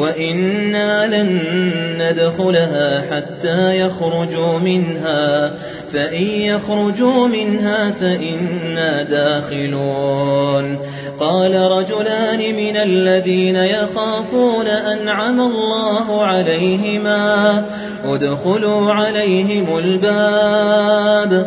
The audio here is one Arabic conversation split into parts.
وإنا لن ندخلها حتى يخرجوا منها فإن يخرجوا منها فإنا داخلون قال رجلان من الذين يخافون أنعم الله عليهما ادخلوا عليهم الباب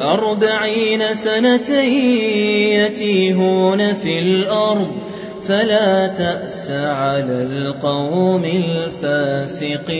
أربعين سنة يتيهون في الأرض فلا تأس على القوم الفاسقين.